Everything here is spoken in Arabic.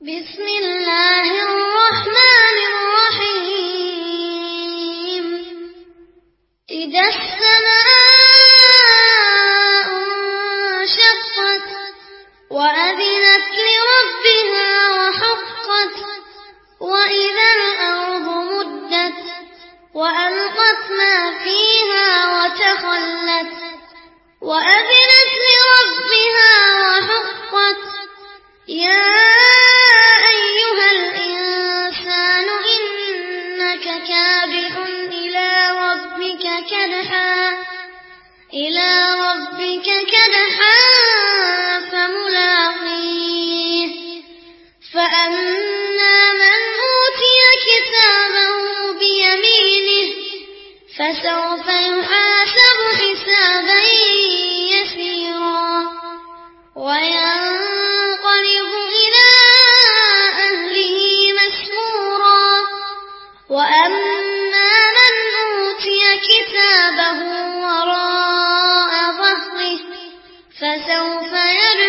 بسم الله إلى ربك كدحا فملاقيه. فأما من أوتي كتابه بيمينه فسوف يحاسب حسابا فسوف